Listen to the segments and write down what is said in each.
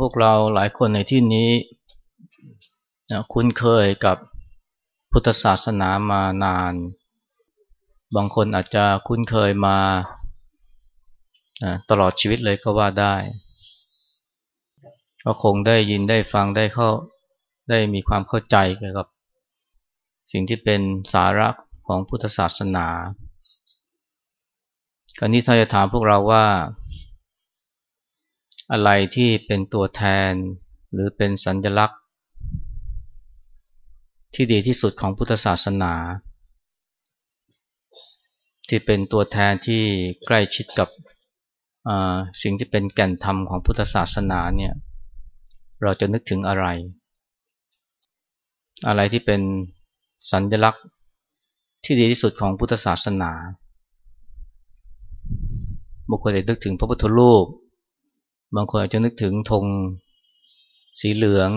พวกเราหลายคนในที่นี้คุ้นเคยกับพุทธศาสนามานาน บางคนอาจจะคุ้นเคยมาตลอดชีวิตเลยก็ว่าได้ ก็คงได้ยินได้ฟังได้เข้าได้มีความเข้าใจเกี่ยวกับ สิ่งที่เป็นสาระของพุทธศาสนา คราวนี้ถ้าจะถามพวกเราว่า อะไรที่เป็นตัวแทนหรือเป็นสัญลักษณ์ ที่ดีที่สุดของพุทธศาสนา ที่เป็นตัวแทนที่ใกล้ชิดกับสิ่งที่เป็นแก่นธรรมของพุทธศาสนาเนี่ยเราจะนึกถึงอะไร อะไรที่เป็นสัญลักษณ์ที่ดีที่สุดของพุทธศาสนา บุคคลจะนึกถึงพระพุทธรูป บางคนอาจจะนึกถึงธงสีเหลือง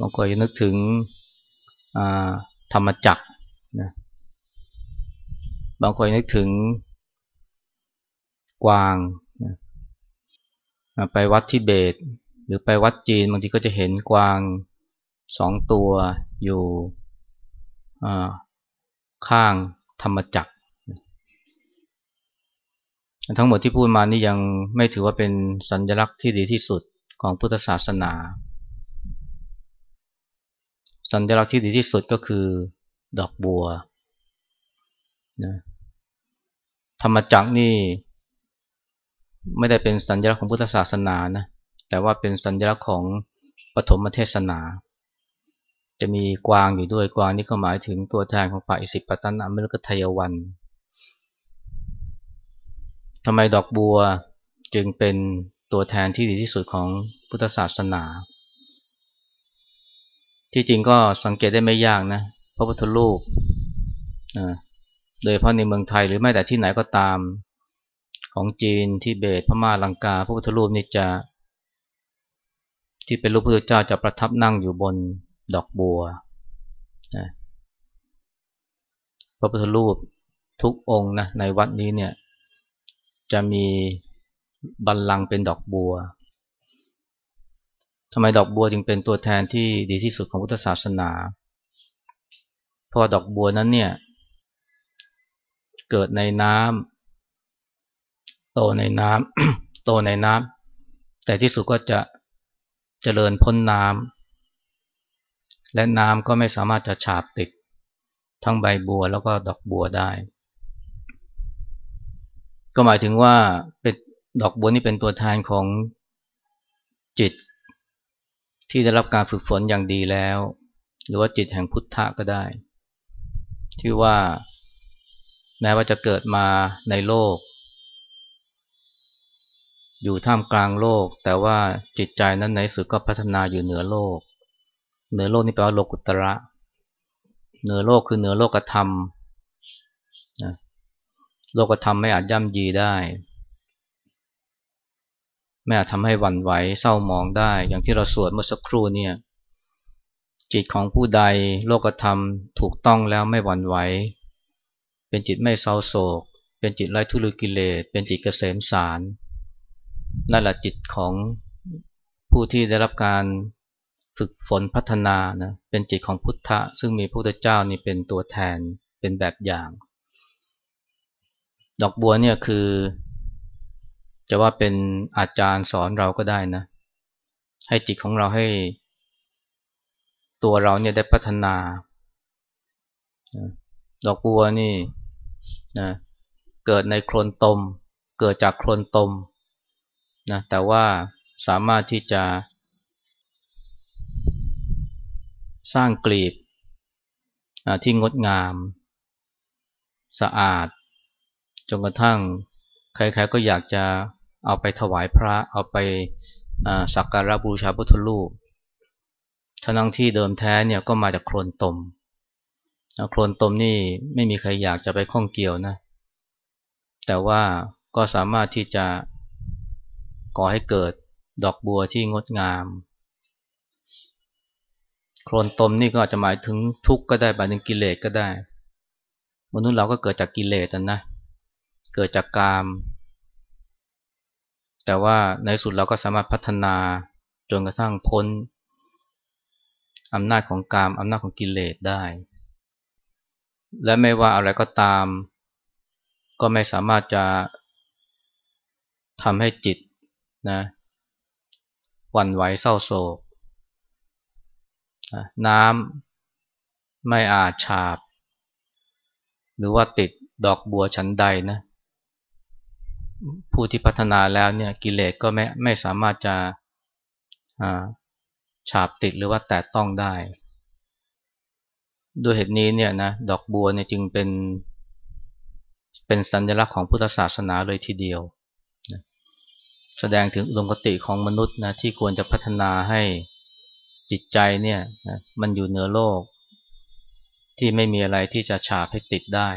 บางคนอาจจะนึกถึงธรรมจักรนะบางคนนึกถึงกวางนะไปวัดทิเบต หรือไปวัดจีนบางทีก็จะเห็นกวางสองตัวอยู่ข้างธรรมจักร ทั้งหมดที่พูดมานี่ยังไม่ถือว่าเป็นสัญลักษณ์ที่ดีที่สุดของพุทธศาสนา สัญลักษณ์ที่ดีที่สุดก็คือดอกบัวนะธรรมจักรนี่ไม่ได้เป็นสัญลักษณ์ของพุทธศาสนานะแต่ว่าเป็นสัญลักษณ์ของปฐมเทศนา จะมีกวางอยู่ด้วยกวางนี่ก็หมายถึงตัวแทนของป่าอิสิปตนามฤกทยวัน ทำไมดอกบัวจึงเป็นตัวแทนที่ดีที่สุดของพุทธศาสนา ที่จริงก็สังเกตได้ไม่ยากนะพระพุทธรูปโดยเพราะในเมืองไทยหรือไม่แต่ที่ไหนก็ตามของจีนที่เบตพม่าลังกา พระพุทธรูปนี่จะ ที่เป็นรูปพระพุทธเจ้าจะประทับนั่งอยู่บนดอกบัวพระพุทธรูปทุกองค์นะในวัดนี้เนี่ย จะมีบัลลังเป็นดอกบัวทำไมดอกบัวจึงเป็นตัวแทนที่ดีที่สุดของพุทธศาสนา เพราะดอกบัวนั้นเนี่ย เกิดในน้ำโตในน้ำโตในน้ำแต่ที่สุดก็จะเจริญพ้นน้ำและน้ำก็ไม่สามารถจะฉาบติด ทั้งใบบัวแล้วก็ดอกบัวได้ ก็หมายถึงว่าเป็นดอกบัวนี่เป็นตัวแทนของจิต ที่ได้รับการฝึกฝนอย่างดีแล้ว หรือว่าจิตแห่งพุทธะก็ได้ ที่ว่าแม้ว่าจะเกิดมาในโลก อยู่ท่ามกลางโลก แต่ว่าจิตใจนั้นในสุดก็พัฒนาอยู่เหนือโลก เหนือโลกนี่แปลว่าโลกุตระ เหนือโลกคือเหนือโลกธรรม โลกธรรมไม่อาจย่ำยีได้ ไม่อาจทำให้หวั่นไหวเศร้ามองได้ อย่างที่เราสวดเมื่อสักครู่เนี่ย จิตของผู้ใดโลกธรรมถูกต้องแล้วไม่หวั่นไหว เป็นจิตไม่เศร้าโศก เป็นจิตไร้ทุลุกิเลส เป็นจิตเกษมสารนั่นแหละจิตของผู้ที่ได้รับการฝึกฝนพัฒนานะเป็นจิตของพุทธะ ซึ่งมีพระพุทธเจ้านี่เป็นตัวแทนเป็นแบบอย่าง ดอกบัวเนี่ยคือ จะว่าเป็นอาจารย์สอนเราก็ได้นะ ให้จิตของเราให้ ตัวเราเนี่ยได้พัฒนา ดอกบัวนี่นะเกิดในโคลนตม เกิดจากโคลนตมนะแต่ว่าสามารถที่จะสร้างกลีบที่งดงาม สะอาด จนกระทั่งใครๆก็อยากจะเอาไปถวายพระเอาไปสักการะบูชาพุทธรูปทั้งที่เดิมแท้เนี่ยก็มาจากโคลนตมโคลนตมนี่ไม่มีใครอยากจะไปข้องเกี่ยวนะ แต่ว่าก็สามารถที่จะก่อให้เกิดดอกบัวที่งดงาม โคลนตมนี่ก็อาจจะหมายถึงทุกข์ก็ได้หมายถึงกิเลสก็ได้ มนุษย์เราก็เกิดจากกิเลสนะ เกิดจากกาม แต่ว่าในสุดเราก็สามารถพัฒนาจนกระทั่งพ้นอำนาจของกามอำนาจของกิเลสได้ และไม่ว่าอะไรก็ตาม ก็ไม่สามารถจะทำให้จิตนะหวั่นไหวเศร้าโศก น้ำไม่อาจฉาบ หรือว่าติดดอกบัวชั้นใดนะ ผู้ที่พัฒนาแล้วเนี่ยกิเลสก็ไม่ไม่สามารถจะฉาบติดหรือว่าแตะต้องได้ ด้วยเหตุนี้เนี่ยนะดอกบัวเนี่ยจึงเป็น เป็นสัญลักษณ์ของพุทธศาสนาเลยทีเดียว แสดงถึงอุดมคติของมนุษย์นะที่ควรจะพัฒนาให้จิตใจเนี่ยมันอยู่เหนือโลก ที่ไม่มีอะไรที่จะฉาบให้ติดได้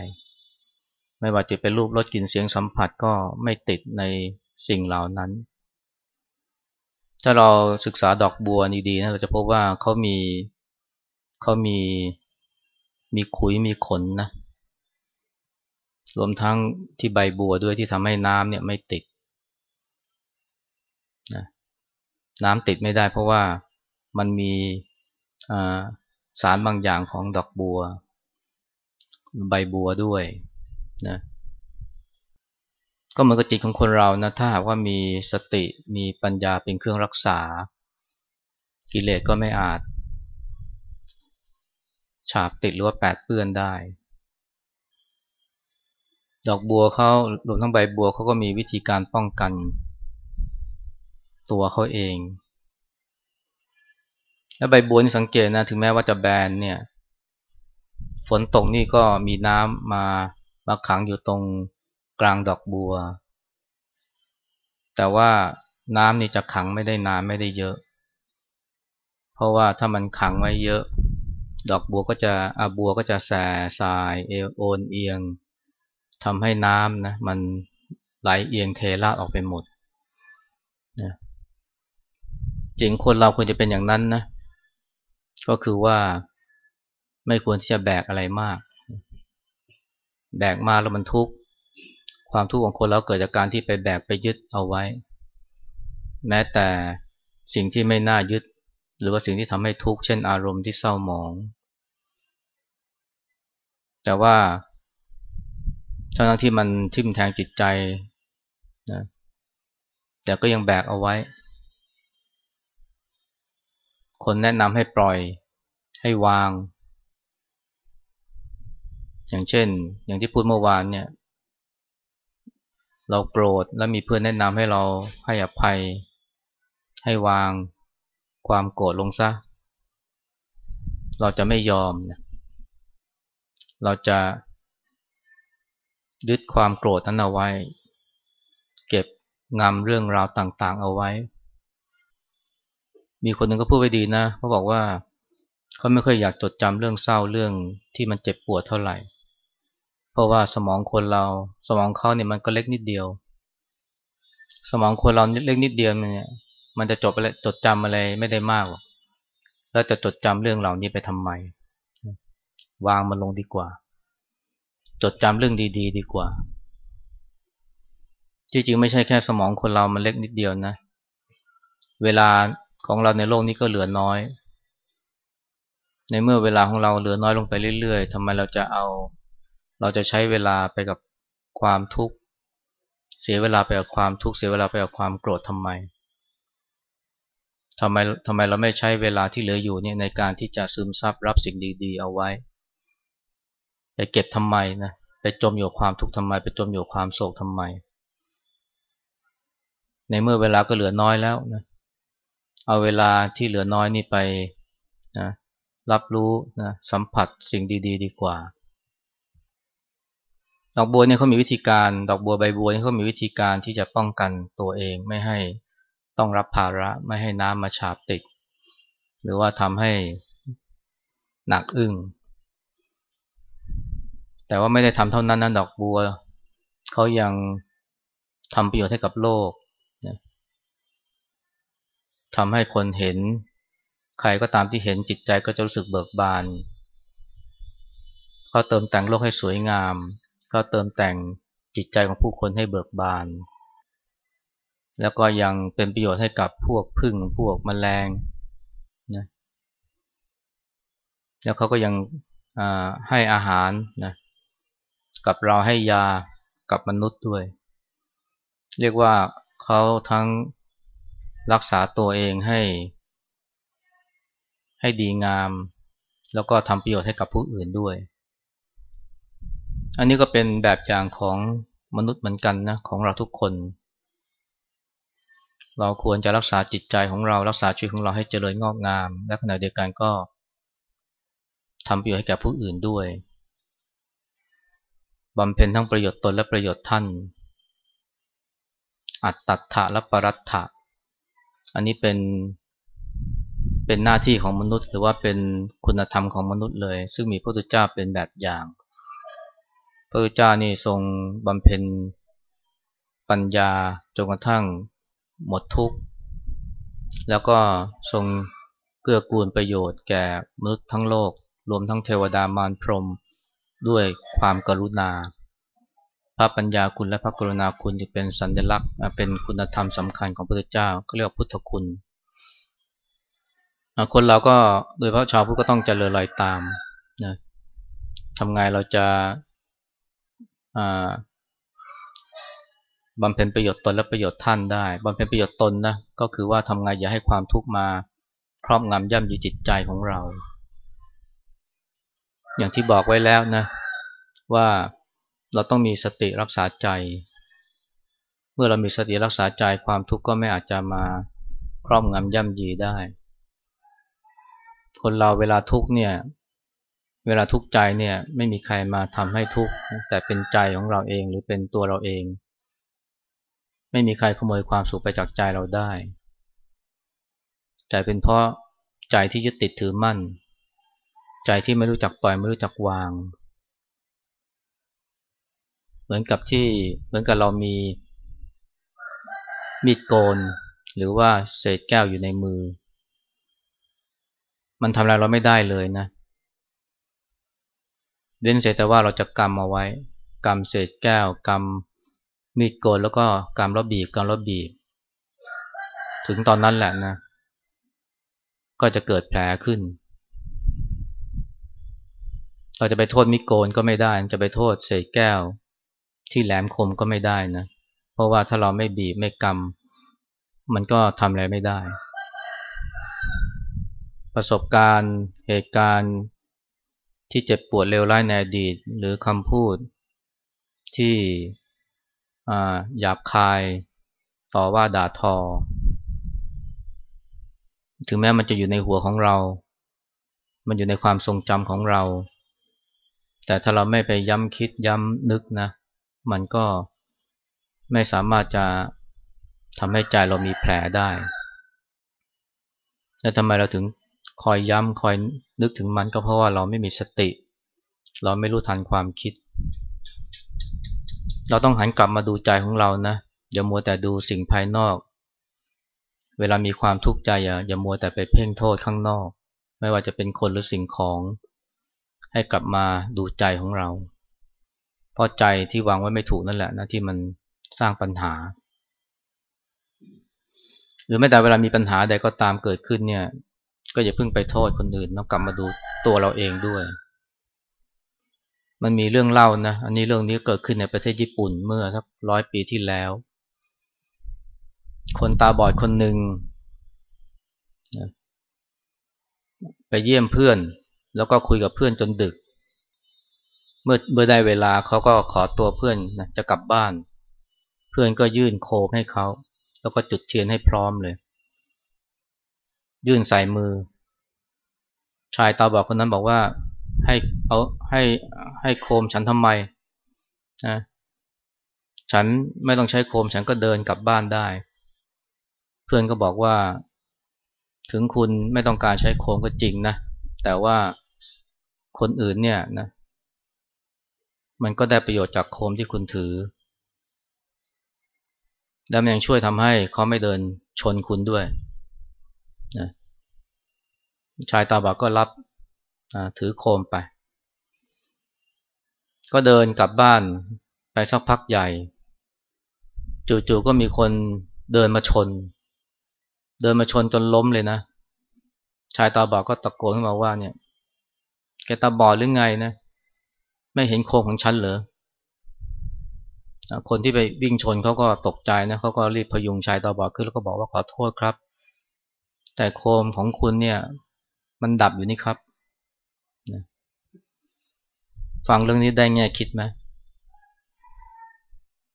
ไม่ว่าจะเป็นรูปรสกลิ่นเสียงสัมผัสก็ไม่ติดในสิ่งเหล่านั้น ถ้าเราศึกษาดอกบัวดีๆนะเราจะพบว่าเขามีเขามีมีขุยมีขนนะรวมทั้งที่ใบบัวด้วยที่ทำให้น้ำเนี่ยไม่ติดนะน้ำติดไม่ได้เพราะว่ามันมีสารบางอย่างของดอกบัว ใบบัวด้วย นะก็เหมือนกับจิตของคนเรานะถ้าหากว่ามีสติมีปัญญาเป็นเครื่องรักษา กิเลสก็ไม่อาจ ฉาบติดหรือว่าแปดเปื้อนได้ ดอกบัวเขารวมทั้งใบบัวเขาก็มีวิธีการป้องกัน ตัวเขาเอง แล้วใบบัวนี่สังเกตนะถึงแม้ว่าจะแบนเนี่ย ฝนตกนี่ก็มีน้ำมา มาขังอยู่ตรงกลางดอกบัว แต่ว่าน้ำนี่จะขังไม่ได้นานไม่ได้เยอะ เพราะว่าถ้ามันขังไว้เยอะ ดอกบัวก็จะอาบัวก็จะแสสายเอโอนเอียงทำให้น้ำนะมันไหลเอียงเทลาดออกไปหมดนะจริงคนเราควรจะเป็นอย่างนั้นนะ ก็คือว่าไม่ควรที่จะแบกอะไรมาก แบกมาแล้วมันทุกข์ความทุกข์ของคนเราเกิดจากการที่ไปแบกไปยึดเอาไว้ แม้แต่สิ่งที่ไม่น่ายึด หรือว่าสิ่งที่ทำให้ทุกข์เช่นอารมณ์ที่เศร้าหมอง แต่ว่าทั้งที่มันทิ่มแทงจิตใจนะแต่ก็ยังแบกเอาไว้ คนแนะนำให้ปล่อยให้วาง อย่างเช่น อย่างที่พูดเมื่อวานเนี่ย เราโกรธแล้วมีเพื่อนแนะนำให้เราให้อภัย ให้วางความโกรธลงซะ เราจะไม่ยอมเราจะยึดความโกรธนั้นเอาไว้ เก็บงำเรื่องราวต่างๆ เอาไว้ มีคนหนึ่งก็พูดไว้ดีนะเขาบอกว่าเขาไม่เคยอยากจดจำเรื่องเศร้าเรื่องที่มันเจ็บปวดเท่าไหร่ เพราะว่าสมองคนเรา สมองเขาเนี่ยมันก็เล็กนิดเดียว สมองคนเราเล็กนิดเดียวเนี่ย มันจะจดอะไรจดจำอะไรไม่ได้มากหรอกแล้วจะจดจำเรื่องเหล่านี้ไปทำไม วางมันลงดีกว่า จดจำเรื่องดีๆดีกว่า จริงๆไม่ใช่แค่สมองคนเรามันเล็กนิดเดียวนะ เวลาของเราในโลกนี้ก็เหลือน้อย ในเมื่อเวลาของเราเหลือน้อยลงไปเรื่อยๆทำไมเราจะเอา เราจะใช้เวลาไปกับความทุกข์ เสียเวลาไปกับความทุกข์ เสียเวลาไปกับความโกรธทำไมทำไมทำไมเราไม่ใช้เวลาที่เหลืออยู่เนี่ยในการที่จะซึมซับรับสิ่งดีๆ เอาไว้ไปเก็บทำไมนะไปจมอยู่ความทุกข์ทำไม ไปจมอยู่ความโศกทำไม ในเมื่อเวลาก็เหลือน้อยแล้วนะเอาเวลาที่เหลือน้อยนี่ไปนะรับรู้นะสัมผัสสิ่งดี ๆ ดีกว่า ดอกบัวเนี่ยเขามีวิธีการ ดอกบัวใบบัวเนี่ยเขามีวิธีการที่จะป้องกันตัวเองไม่ให้ต้องรับภาระไม่ให้น้ำมาฉาบติด หรือว่าทำให้หนักอึ้งแต่ว่าไม่ได้ทำเท่านั้นนะดอกบัวเขายังทำประโยชน์ให้กับโลกทำให้คนเห็น ใครก็ตามที่เห็นจิตใจก็จะรู้สึกเบิกบานเขาเติมแต่งโลกให้สวยงาม เขาเติมแต่งจิตใจของผู้คนให้เบิกบาน แล้วก็ยังเป็นประโยชน์ให้กับพวกพึ่งพวกมแมลงนะแล้วเขาก็ยังให้อาหารนะกับเราให้ยากับมนุษย์ด้วย เรียกว่าเขาทั้งรักษาตัวเองให้ ให้ดีงาม แล้วก็ทำประโยชน์ให้กับผู้อื่นด้วย อันนี้ก็เป็นแบบอย่างของมนุษย์เหมือนกันนะของเราทุกคน เราควรจะรักษาจิตใจของเรารักษาชีวิตของเราให้เจริญงอกงาม และขณะเดียวกันก็ทำประโยชน์ให้แก่ผู้อื่นด้วยบำเพ็ญทั้งประโยชน์ตนและประโยชน์ท่าน อัตตัถะและปรัตถะ อันนี้เป็นเป็นหน้าที่ของมนุษย์ หรือว่าเป็นคุณธรรมของมนุษย์เลย ซึ่งมีพระพุทธเจ้าเป็นแบบอย่าง พระพุทธเจ้านี่ทรงบำเพ็ญปัญญาจนกระทั่งหมดทุกข์ แล้วก็ทรงเกื้อกูลประโยชน์แก่มนุษย์ทั้งโลก รวมทั้งเทวดามารพรหมด้วยความกรุณา พระปัญญาคุณและพระกรุณาคุณที่เป็นสัญลักษณ์เป็นคุณธรรมสำคัญของพระพุทธเจ้าก็เรียกว่าพุทธคุณคนเราก็โดยพระชาวพุทธก็ต้องเจริญรอยตามนะทำไงเราจะ บำเพ็ญประโยชน์ตนและประโยชน์ท่านได้บำเพ็ญประโยชน์ตนนะก็คือว่าทำไงอย่าให้ความทุกข์มาครอบงำย่ำยีจิตใจของเรา อย่างที่บอกไว้แล้วนะ ว่าเราต้องมีสติรักษาใจ เมื่อเรามีสติรักษาใจความทุกข์ก็ไม่อาจจะมาครอบงำย่ำยีได้ คนเราเวลาทุกข์เนี่ย เวลาทุกข์ใจเนี่ยไม่มีใครมาทำให้ทุกข์แต่เป็นใจของเราเองหรือเป็นตัวเราเอง ไม่มีใครขโมยความสุขไปจากใจเราได้ใจเป็นเพราะใจที่ยึดติดถือมั่น ใจที่ไม่รู้จักปล่อยไม่รู้จักวาง เหมือนกับที่เหมือนกับเรามีมีดโกน หรือว่าเศษแก้วอยู่ในมือ มันทำอะไรเราไม่ได้เลยนะเเว้นเสียแต่ว่าเราจะกำเอาไว้กำเศษแก้วกำมีดโกนแล้วก็กำแล้วบีบกำแล้วบีบ ถึงตอนนั้นแหละนะ ก็จะเกิดแผลขึ้น เราจะไปโทษมิโกนก็ไม่ได้ จะไปโทษเศษแก้ว ที่แหลมคมก็ไม่ได้นะ เพราะว่าถ้าเราไม่บีบไม่กำมันก็ทำอะไรไม่ได้ ประสบการณ์เหตุการณ์ ที่เจ็บปวดเลวร้ายในอดีต หรือคำพูด ที่หยาบคายต่อว่าด่าทอ ถึงแม้มันจะอยู่ในหัวของเรา มันอยู่ในความทรงจำของเรา แต่ถ้าเราไม่ไปย้ำคิดย้ำนึกนะ มันก็ไม่สามารถจะทำให้ใจเรามีแผลได้ แล้วทำไมเราถึง คอยย้ำคอยนึกถึงมันก็เพราะว่าเราไม่มีสติ เราไม่รู้ทันความคิด เราต้องหันกลับมาดูใจของเรานะอย่ามัวแต่ดูสิ่งภายนอก เวลามีความทุกข์ใจอย่าอย่ามัวแต่ไปเพ่งโทษข้างนอก ไม่ว่าจะเป็นคนหรือสิ่งของ ให้กลับมาดูใจของเรา เพราะใจที่วางไว้ไม่ถูกนั่นแหละนะที่มันสร้างปัญหา หรือแม้แต่เวลามีปัญหาใดก็ตามเกิดขึ้นเนี่ย ก็อย่าเพิ่งไปโทษคนอื่นต้องกลับมาดูตัวเราเองด้วย มันมีเรื่องเล่านะ อันนี้เรื่องนี้เกิดขึ้นในประเทศญี่ปุ่นเมื่อสักร้อยปีที่แล้ว คนตาบอดคนหนึ่งไปเยี่ยมเพื่อน แล้วก็คุยกับเพื่อนจนดึก เมื่อเมื่อได้เวลาเขาก็ขอตัวเพื่อนนะจะกลับบ้าน เพื่อนก็ยื่นโคมให้เขา แล้วก็จุดเทียนให้พร้อมเลย ยื่นใส่มือ ชายตาบอกคนนั้นบอกว่าให้เอาให้ให้โคมฉันทำไมนะฉันไม่ต้องใช้โคมฉันก็เดินกลับบ้านได้ เพื่อนก็บอกว่า ถึงคุณไม่ต้องการใช้โคมก็จริงนะ แต่ว่าคนอื่นเนี่ยนะ มันก็ได้ประโยชน์จากโคมที่คุณถือ แล้วมันยังช่วยทำให้เขาไม่เดินชนคุณด้วย นะชายตาบอดก็รับถือโคมไป ก็เดินกลับบ้านไปสักพักใหญ่ จู่ๆก็มีคนเดินมาชน เดินมาชนจนล้มเลยนะ ชายตาบอดก็ตะโกนขึ้นมาว่าเนี่ย แกตาบอดหรือไงนะ ไม่เห็นโครงของฉันเหรอคนที่ไปวิ่งชนเขาก็ตกใจนะเขาก็รีบพยุงชายตาบอดขึ้นแล้วก็บอกว่าขอโทษครับ แต่โคมของคุณเนี่ย มันดับอยู่นี่ครับฟังเรื่องนี้ได้แง่คิดไหม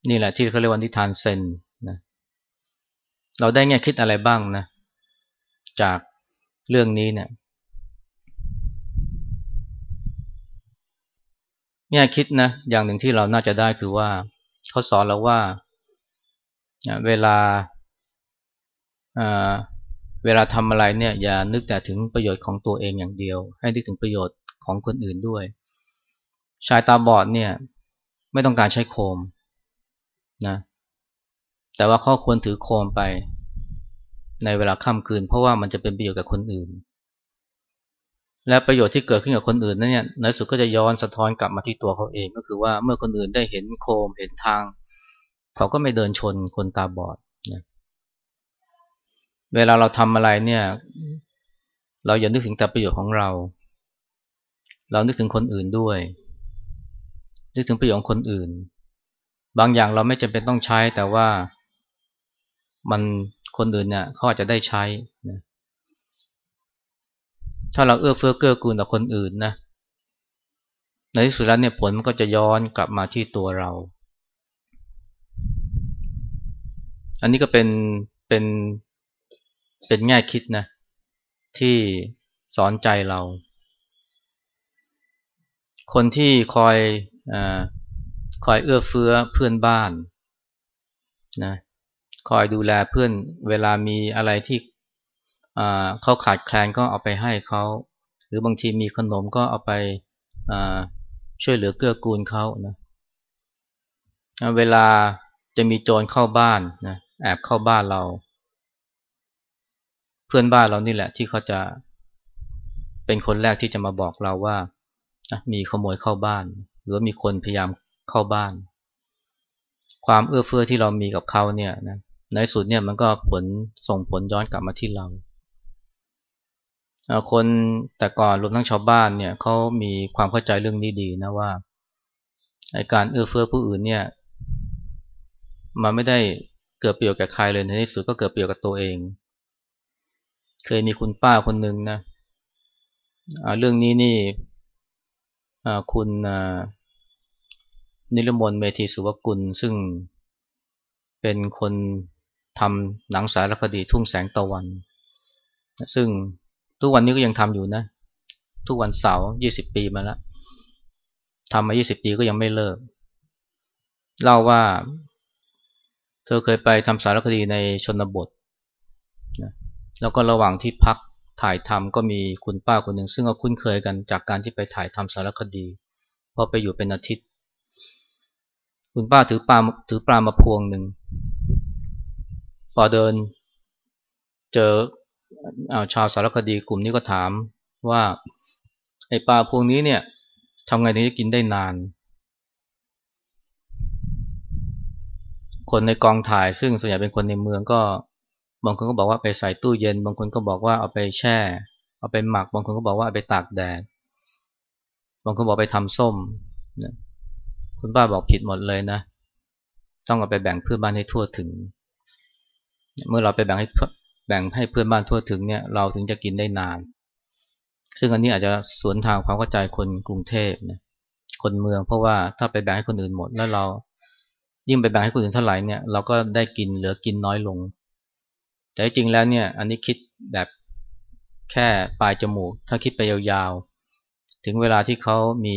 นี่แหละที่เขาเรียกว่านิทานเซนนะเราได้แง่คิดอะไรบ้างนะ จากเรื่องนี้เนี่ยแง่คิดนะ อย่างหนึ่งที่เราน่าจะได้คือว่าเขาสอนเราว่า เวลา เวลาทำอะไรเนี่ยอย่านึกแต่ถึงประโยชน์ของตัวเองอย่างเดียว ให้นึกถึงประโยชน์ของคนอื่นด้วย ชายตาบอดเนี่ยไม่ต้องการใช้โคมนะแต่ว่าเขาควรถือโคมไปในเวลาค่ำคืน เพราะว่ามันจะเป็นประโยชน์กับคนอื่น และประโยชน์ที่เกิดขึ้นกับคนอื่นนั้นเนี่ยในสุดก็จะย้อนสะท้อนกลับมาที่ตัวเขาเองก็คือว่าเมื่อคนอื่นได้เห็นโคมเห็นทาง เขาก็ไม่เดินชนคนตาบอด เวลาเราทำอะไรเนี่ย เราอย่านึกถึงแต่ประโยชน์ของเรา เรานึกถึงคนอื่นด้วย นึกถึงประโยชน์ของคนอื่น บางอย่างเราไม่จำเป็นต้องใช้แต่ว่ามันคนอื่นเนี่ยเขาอาจจะได้ใช้นะถ้าเราเอื้อเฟื้อเกื้อกูลต่อคนอื่นนะในที่สุดแล้วเนี่ยผลมันก็จะย้อนกลับมาที่ตัวเรา อันนี้ก็เป็นเป็น เป็นแง่คิดนะ ที่สอนใจเรา คนที่คอยอคอยเอื้อเฟื้อเพื่อนบ้านนะคอยดูแลเพื่อนเวลามีอะไรที่เขาขาดแคลนก็เอาไปให้เขาหรือบางทีมีขนมก็เอาไปช่วยเหลือเกื้อกูลเขานะเวลาจะมีโจรเข้าบ้านนะแอบเข้าบ้านเรา เพื่อนบ้านเรานี่แหละ ที่เขาจะเป็นคนแรกที่จะมาบอกเราว่ามีขโมยเข้าบ้าน หรือมีคนพยายามเข้าบ้าน ความเอื้อเฟื้อที่เรามีกับเขาเนี่ยนะในสุดเนี่ยมันก็ผลส่งผลย้อนกลับมาที่เราคนแต่ก่อนรวมทั้งชาวบ้านเนี่ยเขามีความเข้าใจเรื่องนี้ดีนะว่าการเอื้อเฟื้อผู้อื่นเนี่ยมันไม่ได้เกิดประโยชน์แก่ใครเลยในที่สุดก็เกิดประโยชน์กับตัวเอง เคยมีคุณป้าคนหนึ่งนะเรื่องนี้นี่คุณนิรมนเมธีสุวกุล ซึ่งเป็นคนทำหนังสารคดีทุ่งแสงตะวัน ซึ่งทุกวันนี้ก็ยังทำอยู่นะ ทุกวันเสาร์ยี่สิบปีมาแล้วทำมายี่สิบปีก็ยังไม่เลิก เล่าว่า เธอเคยไปทำสารคดีในชนบท แล้วก็ระหว่างที่พักถ่ายทำก็มีคุณป้าคนหนึ่งซึ่งก็คุ้นเคยกันจากการที่ไปถ่ายทำสารคดีพอไปอยู่เป็นอาทิตย์ คุณป้าถือปลาถือปลามาพวงหนึ่งพอเดิน เจออาชาวสารคดีกลุ่มนี้ก็ถามว่าไอ้ปลาพวงนี้เนี่ยทำไงถึงจะกินได้นาน คนในกองถ่ายซึ่งส่วนใหญ่เป็นคนในเมืองก็ บางคนก็บอกว่าไปใส่ตู้เย็น บางคนก็บอกว่าเอาไปแช่ เอาไปหมัก บางคนก็บอกว่าเอาไปตากแดด บางคนบอกไปทำส้มนะคุณป้าบอกผิดหมดเลยนะ ต้องเอาไปแบ่งเพื่อนบ้านให้ทั่วถึง เมื่อเราไปแบ่งให้แบ่งให้เพื่อนบ้านทั่วถึงเนี่ย เราถึงจะกินได้นาน ซึ่งอันนี้อาจจะสวนทางความเข้าใจคนกรุงเทพนะคนเมืองเพราะว่าถ้าไปแบ่งให้คนอื่นหมดแล้วเรายิ่งไปแบ่งให้คนอื่นเท่าไหร่เนี่ยเราก็ได้กินเหลือกินน้อยลง แต่จริงแล้วเนี่ยอันนี้คิดแบบแค่ปลายจมูก ถ้าคิดไปยาวๆ ถึงเวลาที่เขามี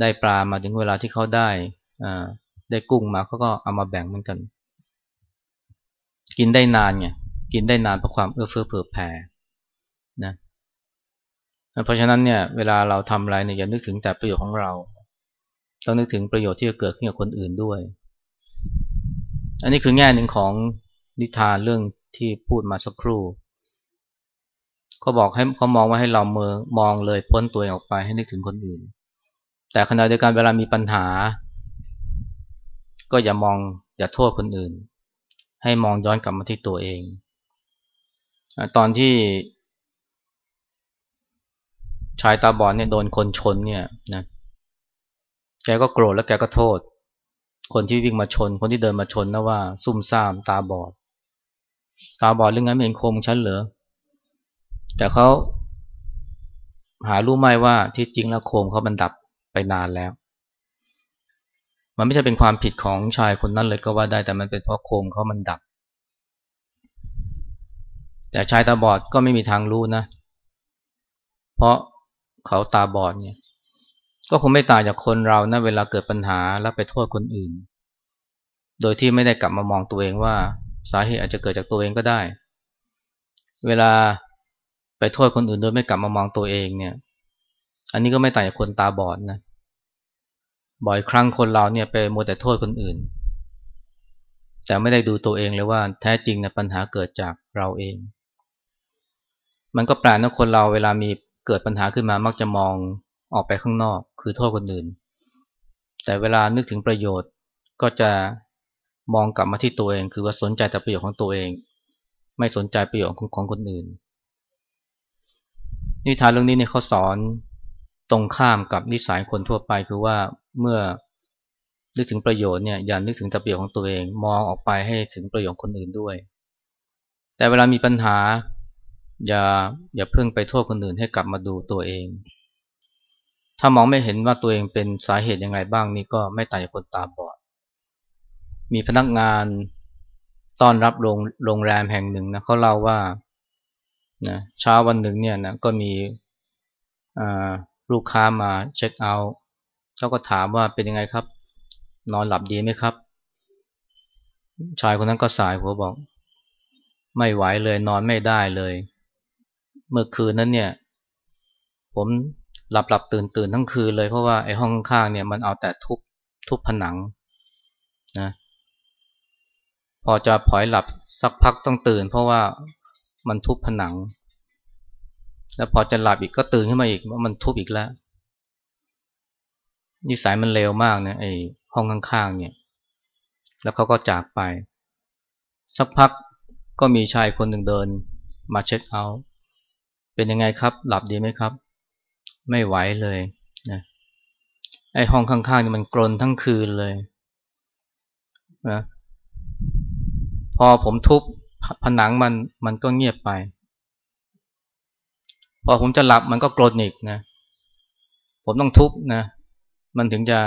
ได้ปลามาถึงเวลาที่เขาได้ได้กุ้งมาเขาก็เอามาแบ่งเหมือนกัน กินได้นานไงกินได้นานเพราะความเอื้อเฟื้อเผื่อแผ่นะเพราะฉะนั้นเนี่ยเวลาเราทำอะไรเนี่ยอย่านึกถึงแต่ประโยชน์ของเราต้องนึกถึงประโยชน์ที่จะเกิดขึ้นกับคนอื่นด้วย อันนี้คือแง่หนึ่งของนิทานเรื่อง ที่พูดมาสักครู่เขาบอกให้เขามองว่าให้เราเมือมองเลยพ้นตัวอออกไปให้นึกถึงคนอื่น แต่ขณะเดียวกันเวลามีปัญหา ก็อย่ามองอย่าโทษคนอื่น ให้มองย้อนกลับมาที่ตัวเอง ตอนที่ ชายตาบอดเนี่ยโดนคนชนเนี่ยนะแกก็โกรธแล้วแกก็โทษ คนที่วิ่งมาชน คนที่เดินมาชนนะว่าซุ่มซ่ามตาบอด ตาบอดเรื่องมันไม่เห็นคมฉันเหรอแต่เขาหารู้ไหมว่าที่จริงแล้วโคมเขาบันดับไปนานแล้ว มันไม่ใช่เป็นความผิดของชายคนนั้นเลยก็ว่าได้แต่มันเป็นเพราะโคมเขามันดับ แต่ชายตาบอดก็ไม่มีทางรู้นะ เพราะเขาตาบอดเนี่ย ก็คงไม่ต่างจากคนเรานะเวลาเกิดปัญหาแล้วไปโทษคนอื่น โดยที่ไม่ได้กลับมามองตัวเองว่า สาเหตุอาจจะเกิดจากตัวเองก็ได้ เวลาไปโทษคนอื่นโดยไม่กลับมามองตัวเองเนี่ย อันนี้ก็ไม่ต่างจากคนตาบอดนะ บ่อยครั้งคนเราเนี่ยไปมัวแต่โทษคนอื่น แต่ไม่ได้ดูตัวเองเลยว่าแท้จริงนะปัญหาเกิดจากเราเอง มันก็แปลกนะคนเราเวลามีเกิดปัญหาขึ้นมามักจะมองออกไปข้างนอก คือโทษคนอื่น แต่เวลานึกถึงประโยชน์ก็จะ มองกลับมาที่ตัวเอง คือว่าสนใจแต่ประโยชน์ของตัวเอง ไม่สนใจประโยชน์ของคนอื่น นิทานเรื่องนี้เนี่ยเขาสอนตรงข้ามกับนิสัยคนทั่วไปคือว่าเมื่อนึกถึงประโยชน์เนี่ยอย่านึกถึงแต่ประโยชน์ของตัวเอง มองออกไปให้ถึงประโยชน์คนอื่นด้วย แต่เวลามีปัญหา อย่าอย่าเพิ่งไปโทษคนอื่นให้กลับมาดูตัวเอง ถ้ามองไม่เห็นว่าตัวเองเป็นสาเหตุยังไงบ้างนี่ก็ไม่ต่างจากคนตาบอด มีพนักงานต้อนรับโรงโรงแรมแห่งหนึ่งนะเขาเล่าว่านะเช้าวันหนึ่งเนี่ยนะก็มีลูกค้ามาเช็คเอาท์เขาก็ถามว่าเป็นยังไงครับ นอนหลับดีไหมครับ ชายคนนั้นก็สายหัวบอก ไม่ไหวเลยนอนไม่ได้เลย เมื่อคืนนั้นเนี่ย ผมหลับหลับตื่นตื่นทั้งคืนเลยเพราะว่าไอ้ห้องข้างเนี่ยมันเอาแต่ทุบทุบผนังนะ พอจะผอยหลับสักพักต้องตื่น เพราะว่ามันทุบผนัง แล้วพอจะหลับอีกก็ตื่นขึ้นมาอีกว่ามันทุบอีกแล้วนิสัยมันเร็วมากเนี่ยไอ้ห้องข้างๆเนี่ย แล้วเขาก็จากไป สักพักก็มีชายคนหนึ่งเดิน มาเช็คเอาท์เป็นยังไงครับ หลับดีไหมครับ ไม่ไหวเลยนะไอ้ห้องข้างๆนี่มันกรนทั้งคืนเลยนะ พอผมทุบผนังมันมันก็เงียบไป พอผมจะหลับมันก็กรนอีกนะ ผมต้องทุบนะ มันถึงจะ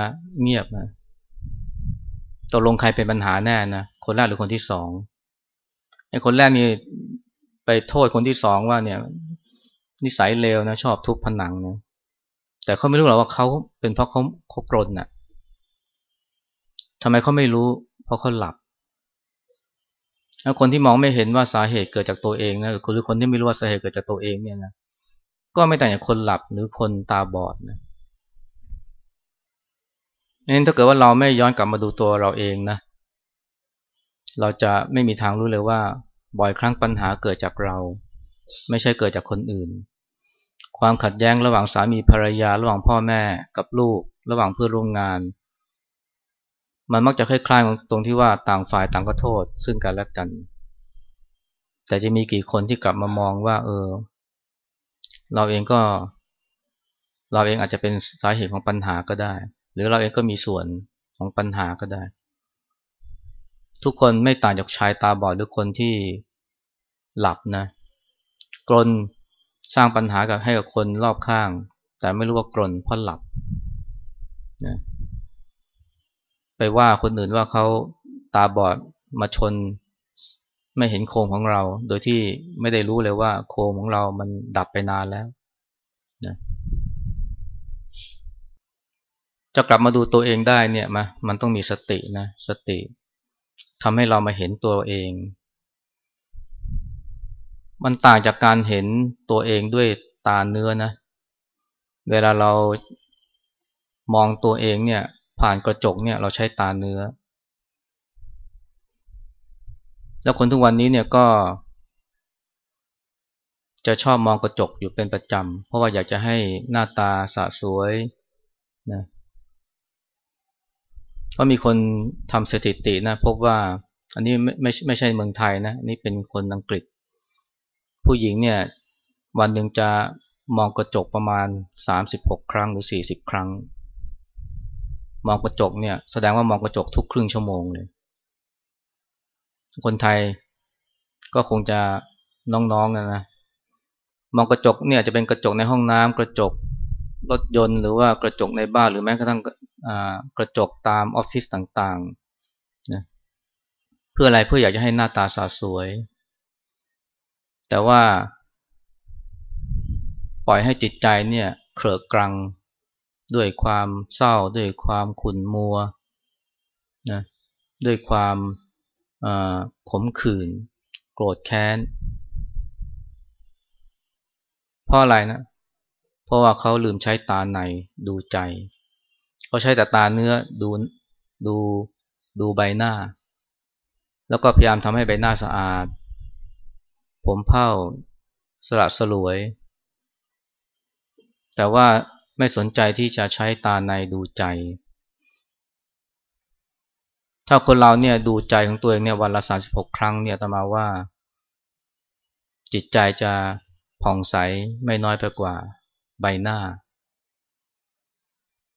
เงียบนะตกลงใครเป็นปัญหาแน่นะคนแรกหรือคนที่สองไอ้คนแรกนี่ไปโทษคนที่สองว่าเนี่ย นิสัยเลวนะชอบทุบผนังนะแต่เขาไม่รู้หรอกว่าเขาเป็นเพราะเขาเขากรนนะ่ะทำไมเขาไม่รู้ เพราะเขาหลับ คนที่มองไม่เห็นว่าสาเหตุเกิดจากตัวเองนะหรือคนที่ไม่รู้ว่าสาเหตุเกิดจากตัวเองเนี่ยนะก็ไม่ต่างจากคนหลับหรือคนตาบอดนะนั้นถ้าเกิดว่าเราไม่ย้อนกลับมาดูตัวเราเองนะ เราจะไม่มีทางรู้เลยว่า บ่อยครั้งปัญหาเกิดจากเรา ไม่ใช่เกิดจากคนอื่น ความขัดแย้งระหว่างสามีภรรยา ระหว่างพ่อแม่กับลูก ระหว่างเพื่อนร่วมงาน มันมักจะคล้ายๆตรงที่ว่าต่างฝ่ายต่างก็โทษ ซึ่งกันและกัน แต่จะมีกี่คนที่กลับมามองว่า เออ เราเองก็ เราเองอาจจะเป็นสาเหตุของปัญหาก็ได้ หรือเราเองก็มีส่วนของปัญหาก็ได้ ทุกคนไม่ต่างจากชายตาบอดหรือคนที่หลับนะกรนสร้างปัญหากับให้กับคนรอบข้าง แต่ไม่รู้ว่ากรนเพราะหลับนะ ไปว่าคนอื่นว่าเขาตาบอดมาชน ไม่เห็นโคมของเรา โดยที่ไม่ได้รู้เลยว่าโคมของเรามันดับไปนานแล้วนะจะกลับมาดูตัวเองได้เนี่ยมามันต้องมีสตินะสติทำให้เรามาเห็นตัวเอง มันต่างจากการเห็นตัวเองด้วยตาเนื้อนะ เวลาเรามองตัวเองเนี่ย ผ่านกระจกเนี่ยเราใช้ตาเนื้อ แล้วคนทุกวันนี้เนี่ยก็ จะชอบมองกระจกอยู่เป็นประจำ เพราะว่าอยากจะให้หน้าตาสะสวยนะก็มีคนทำสถิตินะพบว่าอันนี้ไม่ไม่ไม่ใช่เมืองไทยนะนี่เป็นคนอังกฤษ ผู้หญิงเนี่ยวันหนึ่งจะมองกระจกประมาณ 36 ครั้งหรือ 40 ครั้ง มองกระจกเนี่ยแสดงว่ามองกระจกทุกครึ่งชั่วโมงเลย คนไทยก็คงจะน้องๆนะนะมองกระจกเนี่ยจะเป็นกระจกในห้องน้ำกระจกรถยนต์หรือว่ากระจกในบ้านหรือแม้กระทั่งกระจกตามออฟฟิศต่างๆนะเพื่ออะไรเพื่ออยากจะให้หน้าตาสาสวย แต่ว่า ปล่อยให้จิตใจเนี่ยเครือกรัง ด้วยความเศร้าด้วยความขุ่นมัวนะด้วยความขมขื่นโกรธแค้นเพราะอะไรนะ เพราะว่าเขาลืมใช้ตาในดูใจเขาใช้แต่ตาเนื้อดูดูดูใบหน้า แล้วก็พยายามทำให้ใบหน้าสะอาด ผมเผ้าสละสลวย แต่ว่า ไม่สนใจที่จะใช้ตาในดูใจ ถ้าคนเราเนี่ยดูใจของตัวเองเนี่ยวันละ36ครั้งเนี่ยตมาว่า จิตใจจะผ่องใสไม่น้อยไปกว่าใบหน้า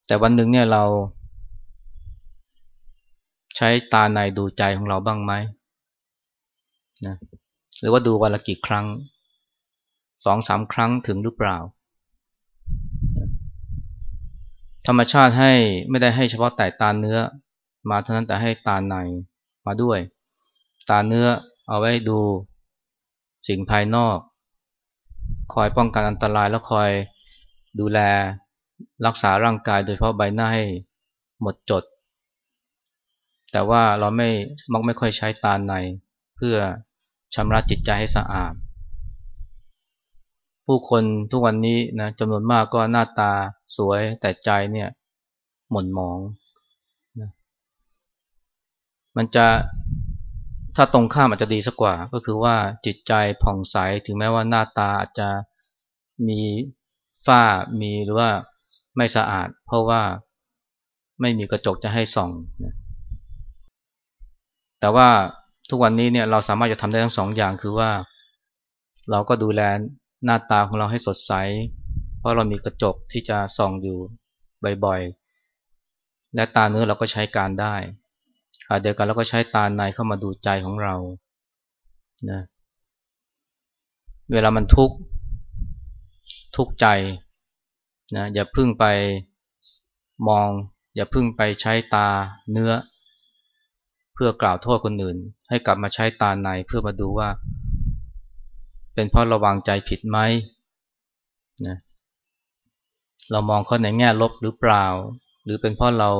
แต่วันหนึ่งเนี่ยเรา ใช้ตาในดูใจของเราบ้างไหมนะหรือว่าดูวันละกี่ครั้งสองสามครั้งถึงหรือเปล่า ธรรมชาติให้ไม่ได้ให้เฉพาะแต่ตาเนื้อ มาเท่านั้นแต่ให้ตาในมาด้วย ตาเนื้อเอาไว้ดูสิ่งภายนอก คอยป้องกันอันตรายแล้วคอยดูแลรักษาร่างกายโดยเฉพาะใบหน้าให้หมดจด แต่ว่าเราไม่มักไม่ค่อยใช้ตาในเพื่อชำระจิตใจให้สะอาด ผู้คนทุกวันนี้นะจำนวนมากก็หน้าตาสวยแต่ใจเนี่ยหม่นหมองนะมันจะถ้าตรงข้ามอาจจะดีสักกว่า ก็คือว่าจิตใจผ่องใสถึงแม้ว่าหน้าตาอาจจะมีฝ้ามีหรือว่าไม่สะอาด เพราะว่าไม่มีกระจกจะให้ส่องนะแต่ว่าทุกวันนี้เนี่ยเราสามารถจะทำได้ทั้งสองอย่างคือว่า เราก็ดูแล หน้าตาของเราให้สดใส เพราะเรามีกระจกที่จะส่องอยู่บ่อยๆ และตาเนื้อเราก็ใช้การได้เดียวกันเราก็ใช้ตาในเข้ามาดูใจของเรานะเวลามันทุกข์ทุกข์ใจนะอย่าพึ่งไปมอง อย่าพึ่งไปใช้ตาเนื้อ เพื่อกล่าวโทษคนอื่น ให้กลับมาใช้ตาในเพื่อมาดูว่า เป็นเพราะระวังใจผิดไหมนะเรามองเขาในแง่ลบหรือเปล่า หรือเป็นเพราะเรา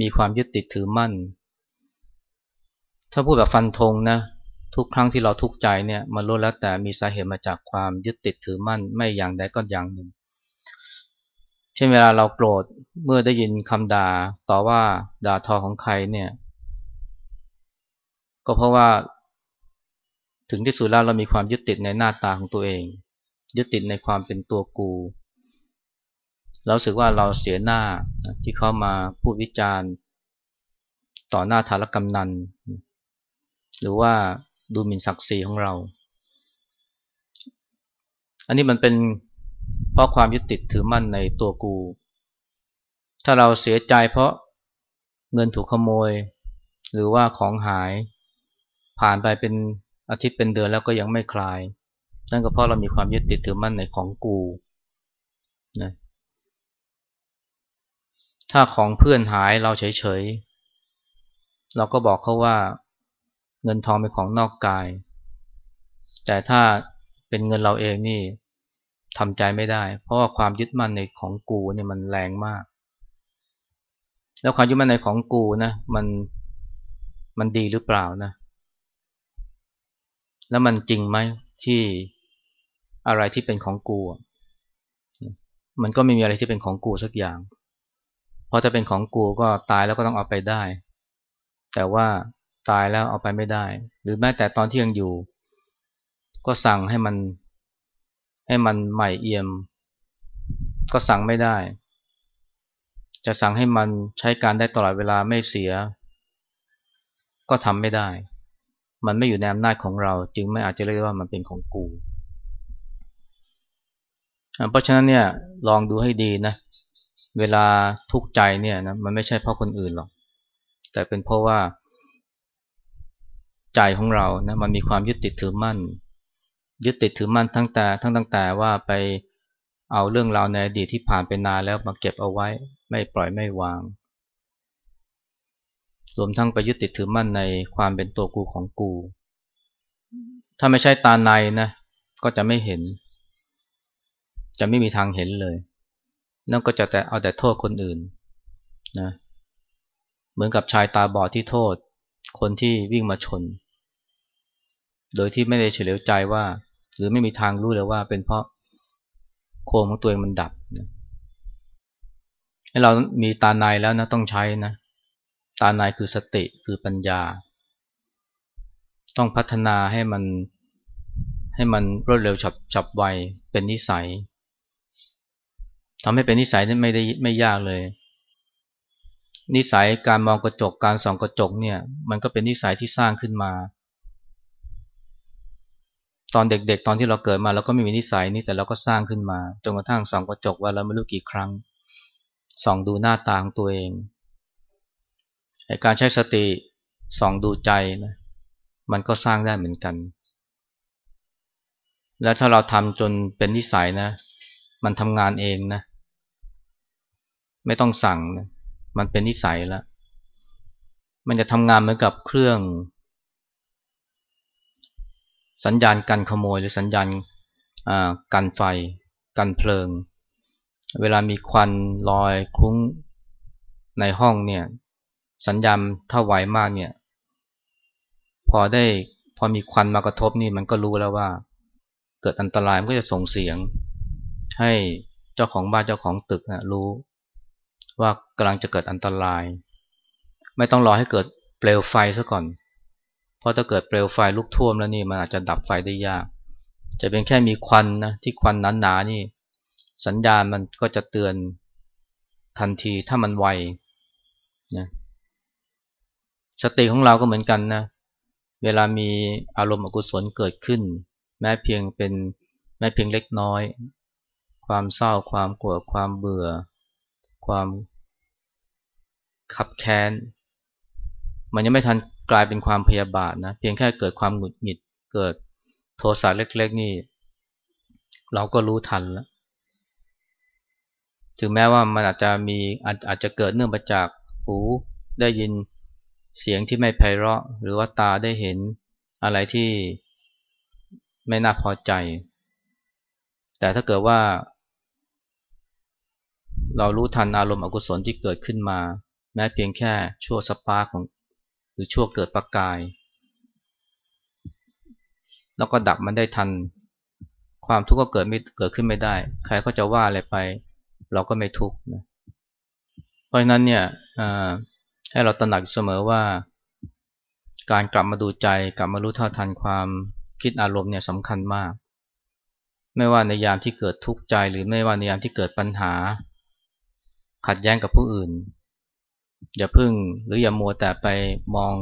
มีความยึดติดถือมั่น ถ้าพูดแบบฟันธงนะทุกครั้งที่เราทุกข์ใจเนี่ยมันล้วนแล้วแต่มีสาเหตุมาจากความยึดติดถือมั่น ไม่อย่างใดก็อย่างหนึ่ง เช่นเวลาเราโกรธเมื่อได้ยินคำด่าต่อว่าด่าทอของใครเนี่ย ก็เพราะว่า ถึงที่สุดแล้วเรามีความยึดติดในหน้าตาของตัวเอง ยึดติดในความเป็นตัวกูเราสึกว่าเราเสียหน้าที่เขามาพูดวิจารณ์ ต่อหน้าธารกำนัน หรือว่าดูหมิ่นศักดิ์ศรีของเรา อันนี้มันเป็นเพราะความยึดติดถือมั่นในตัวกู ถ้าเราเสียใจเพราะเงินถูกขโมย หรือว่าของหายผ่านไปเป็น อาทิตย์เป็นเดือนแล้วก็ยังไม่คลาย นั่นก็เพราะเรามีความยึดติดถือมั่นในของกูนะถ้าของเพื่อนหายเราเฉยๆ เราก็บอกเขาว่าเงินทองเป็นของนอกกาย แต่ถ้าเป็นเงินเราเองนี่ทำใจไม่ได้ เพราะว่าความยึดมั่นในของกูเนี่ยมันแรงมาก แล้วความยึดมั่นในของกูนะมันมันดีหรือเปล่านะ แล้วมันจริงไหมที่อะไรที่เป็นของกู มันก็ไม่มีอะไรที่เป็นของกูสักอย่าง เพราะถ้าเป็นของกูก็ตายแล้วก็ต้องเอาไปได้ แต่ว่าตายแล้วเอาไปไม่ได้ หรือแม้แต่ตอนที่ยังอยู่ ก็สั่งให้มัน ให้มันใหม่เอี่ยม ก็สั่งไม่ได้ จะสั่งให้มันใช้การได้ตลอดเวลาไม่เสีย ก็ทำไม่ได้ มันไม่อยู่ในอำนาจของเรา จึงไม่อาจจะเรียกว่ามันเป็นของกู เพราะฉะนั้นเนี่ยลองดูให้ดีนะ เวลาทุกข์ใจเนี่ยนะมันไม่ใช่เพราะคนอื่นหรอก แต่เป็นเพราะว่า ใจของเรานะมันมีความยึดติดถือมั่น ยึดติดถือมั่นทั้งแต่ทั้งตั้งแต่ว่าไปเอาเรื่องราวในอดีตที่ผ่านไปนานแล้วมาเก็บเอาไว้ ไม่ปล่อยไม่วาง รวมทั้งไปยึดติดถือมั่นในความเป็นตัวกูของกู ถ้าไม่ใช่ตาในนะ ก็จะไม่เห็น จะไม่มีทางเห็นเลย นั่นก็จะแต่เอาแต่โทษคนอื่นนะ เหมือนกับชายตาบอดที่โทษ คนที่วิ่งมาชน โดยที่ไม่ได้เฉลียวใจว่า หรือไม่มีทางรู้เลยว่า เป็นเพราะโคมของตัวเองมันดับให้เรามีตาในแล้วนะต้องใช้นะ ตาในคือสติคือปัญญา ต้องพัฒนาให้มันให้มันรวดเร็วฉับฉับไวเป็นนิสัยทำให้เป็นนิสัยนี่ไม่ได้ไม่ยากเลย นิสัยการมองกระจกการส่องกระจกเนี่ย มันก็เป็นนิสัยที่สร้างขึ้นมา ตอนเด็กๆ ตอนที่เราเกิดมาเราก็ไม่มีนิสัยนี้แต่เราก็สร้างขึ้นมาจนกระทั่งส่องกระจกว่าเราไม่รู้กี่ครั้งส่องดูหน้าตาของตัวเอง การใช้สติส่องดูใจนะมันก็สร้างได้เหมือนกัน และถ้าเราทำจนเป็นนิสัยนะ มันทำงานเองนะ ไม่ต้องสั่งนะมันเป็นนิสัยแล้ว มันจะทำงานเหมือนกับเครื่อง สัญญาณกันขโมยหรือสัญญาณกันไฟ กันเพลิง เวลามีควันลอยคลุ้งในห้องเนี่ย สัญญาณถ้าไวมากเนี่ย พอได้พอมีควันมากระทบนี่มันก็รู้แล้วว่า เกิดอันตรายมันก็จะส่งเสียง ให้เจ้าของบ้านเจ้าของตึกนะรู้ ว่ากำลังจะเกิดอันตราย ไม่ต้องรอให้เกิดเปลวไฟซะก่อน เพราะถ้าเกิดเปลวไฟลุกท่วมแล้วนี่มันอาจจะดับไฟได้ยาก จะเป็นแค่มีควันนะที่ควันหนาๆนี่ สัญญาณมันก็จะเตือนทันทีถ้ามันไวนะ สติของเราก็เหมือนกันนะ เวลามีอารมณ์อกุศลเกิดขึ้น แม้เพียงเป็นแม้เพียงเล็กน้อย ความเศร้าความโกรธความเบื่อ ความขับแค้น มันยังไม่ทันกลายเป็นความพยาบาทนะ เพียงแค่เกิดความหงุดหงิด เกิดโทสะเล็กๆนี่ เราก็รู้ทันแล้วถึงแม้ว่ามันอาจจะมีอาจอาจจะเกิดเนื่องมาจากหูได้ยิน เสียงที่ไม่ไพเราะ หรือว่าตาได้เห็นอะไรที่ไม่น่าพอใจ แต่ถ้าเกิดว่า เรารู้ทันอารมณ์อกุศลที่เกิดขึ้นมา แม้เพียงแค่ชั่วสปาของหรือชั่วเกิดประกาย แล้วก็ดับมันได้ทัน ความทุกข์ก็เกิดไม่เกิดขึ้นไม่ได้ ใครก็จะว่าอะไรไป เราก็ไม่ทุกข์นะเพราะฉะนั้นเนี่ยอ ให้เราตระหนักเสมอว่า การกลับมาดูใจกลับมารู้เท่าทันความคิดอารมณ์เนี่ยสำคัญมาก ไม่ว่าในยามที่เกิดทุกข์ใจหรือไม่ว่าในยามที่เกิดปัญหา ขัดแย้งกับผู้อื่น อย่าพึ่งหรืออย่ามัวแต่ไปมอง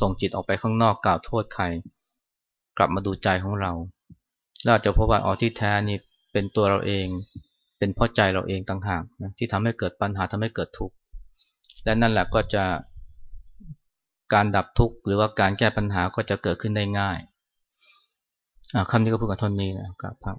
ส่งจิตออกไปข้างนอกกล่าวโทษใครกลับมาดูใจของเราแล้วจะพบว่าอ๋อที่แท้นี่เป็นตัวเราเอง เป็นพราะใจเราเองต่างหากนะที่ทำให้เกิดปัญหาทำให้เกิดทุกข์ และนั่นแหละก็จะการดับทุกข์หรือว่าการแก้ปัญหาก็จะเกิดขึ้นได้ง่ายคำนี้ก็พูดกับท่านนี้นะครับ